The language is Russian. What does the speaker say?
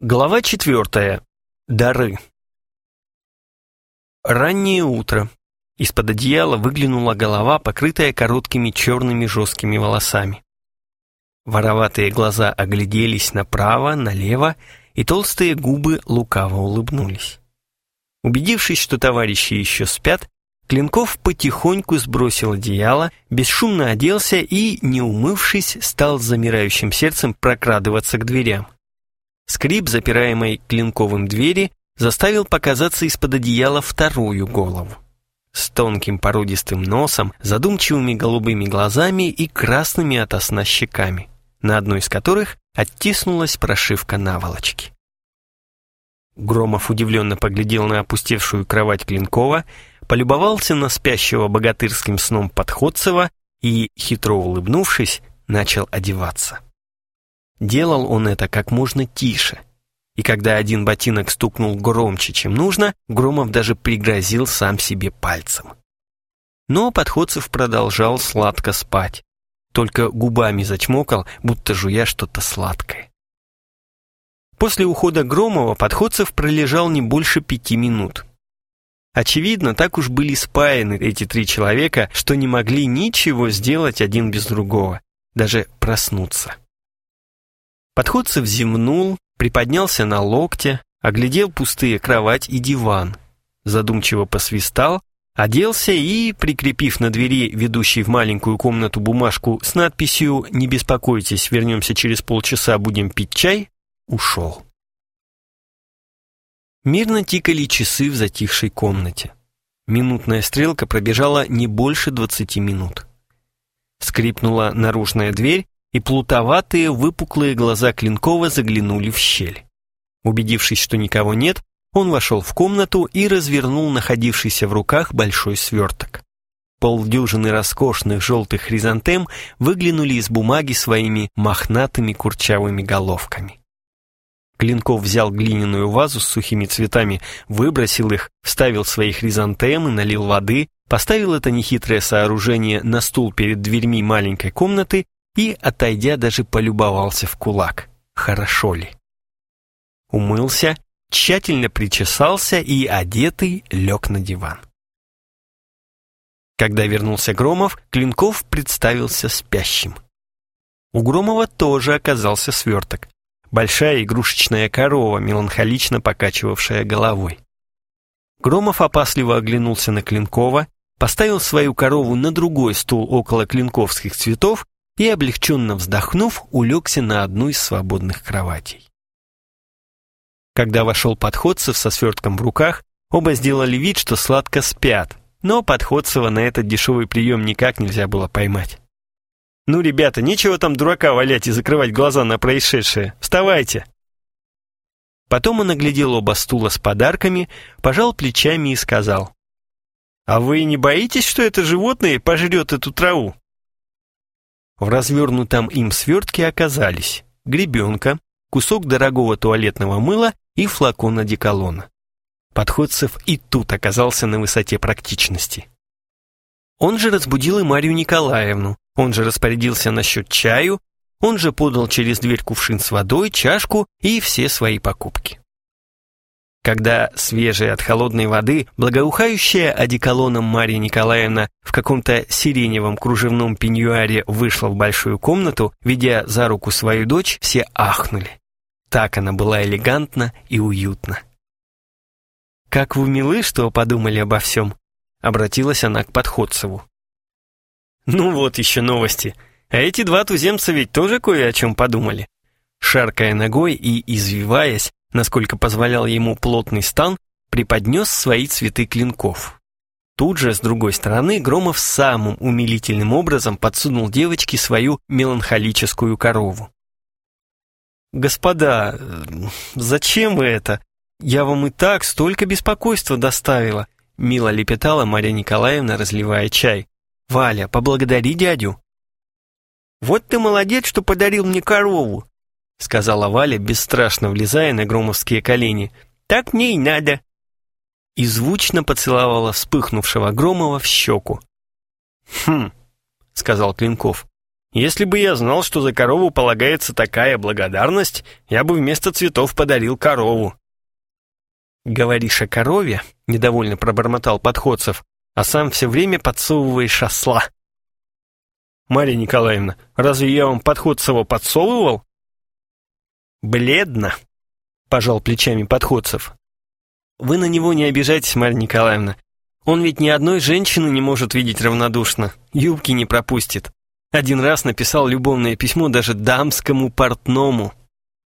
Глава четвертая. Дары. Раннее утро. Из-под одеяла выглянула голова, покрытая короткими черными жесткими волосами. Вороватые глаза огляделись направо, налево, и толстые губы лукаво улыбнулись. Убедившись, что товарищи еще спят, Клинков потихоньку сбросил одеяло, бесшумно оделся и, не умывшись, стал замирающим сердцем прокрадываться к дверям. Скрип, запираемой клинковым двери, заставил показаться из-под одеяла вторую голову. С тонким породистым носом, задумчивыми голубыми глазами и красными от сна щеками, на одной из которых оттиснулась прошивка наволочки. Громов удивленно поглядел на опустевшую кровать Клинкова, полюбовался на спящего богатырским сном Подходцева и, хитро улыбнувшись, начал одеваться. Делал он это как можно тише. И когда один ботинок стукнул громче, чем нужно, Громов даже пригрозил сам себе пальцем. Но Подходцев продолжал сладко спать. Только губами зачмокал, будто жуя что-то сладкое. После ухода Громова Подходцев пролежал не больше пяти минут. Очевидно, так уж были спаяны эти три человека, что не могли ничего сделать один без другого, даже проснуться. Подходцев зевнул, приподнялся на локте, оглядел пустые кровать и диван, задумчиво посвистал, оделся и, прикрепив на двери, ведущей в маленькую комнату бумажку с надписью «Не беспокойтесь, вернемся через полчаса, будем пить чай», ушел. Мирно тикали часы в затихшей комнате. Минутная стрелка пробежала не больше двадцати минут. Скрипнула наружная дверь, и плутоватые выпуклые глаза Клинкова заглянули в щель. Убедившись, что никого нет, он вошел в комнату и развернул находившийся в руках большой сверток. Полдюжины роскошных желтых хризантем выглянули из бумаги своими мохнатыми курчавыми головками. Клинков взял глиняную вазу с сухими цветами, выбросил их, вставил свои хризантемы, налил воды, поставил это нехитрое сооружение на стул перед дверьми маленькой комнаты и, отойдя, даже полюбовался в кулак. Хорошо ли? Умылся, тщательно причесался и, одетый, лег на диван. Когда вернулся Громов, Клинков представился спящим. У Громова тоже оказался сверток. Большая игрушечная корова, меланхолично покачивавшая головой. Громов опасливо оглянулся на Клинкова, поставил свою корову на другой стул около клинковских цветов и, облегченно вздохнув, улегся на одну из свободных кроватей. Когда вошел Подходцев со свертком в руках, оба сделали вид, что сладко спят, но Подходцева на этот дешевый прием никак нельзя было поймать. «Ну, ребята, нечего там дурака валять и закрывать глаза на происшедшее. Вставайте!» Потом он оглядел оба стула с подарками, пожал плечами и сказал. «А вы не боитесь, что это животное пожрет эту траву?» В развернутом им свертке оказались гребенка, кусок дорогого туалетного мыла и флакон одеколона. Подходцев и тут оказался на высоте практичности. Он же разбудил и Марию Николаевну, он же распорядился насчет чаю, он же подал через дверь кувшин с водой, чашку и все свои покупки. Когда свежая от холодной воды, благоухающая одеколоном Марья Николаевна в каком-то сиреневом кружевном пеньюаре вышла в большую комнату, ведя за руку свою дочь, все ахнули. Так она была элегантна и уютна. «Как вы милы, что подумали обо всем», — обратилась она к Подходцеву. «Ну вот еще новости. А эти два туземца ведь тоже кое о чем подумали». Шаркая ногой и извиваясь, насколько позволял ему плотный стан, преподнес свои цветы клинков. Тут же, с другой стороны, Громов самым умилительным образом подсунул девочке свою меланхолическую корову. «Господа, зачем вы это? Я вам и так столько беспокойства доставила», мило лепетала Мария Николаевна, разливая чай. «Валя, поблагодари дядю». «Вот ты молодец, что подарил мне корову», — сказала Валя, бесстрашно влезая на громовские колени. «Так мне и надо». И звучно поцеловала вспыхнувшего Громова в щеку. «Хм», — сказал Клинков, — Если бы я знал, что за корову полагается такая благодарность, я бы вместо цветов подарил корову». «Говоришь о корове?» — недовольно пробормотал Подходцев, а сам все время подсовываешь осла. «Марья Николаевна, разве я вам Подходцева подсовывал?» «Бледно», — пожал плечами Подходцев. «Вы на него не обижайтесь, Марья Николаевна. Он ведь ни одной женщины не может видеть равнодушно, юбки не пропустит. Один раз написал любовное письмо даже дамскому портному.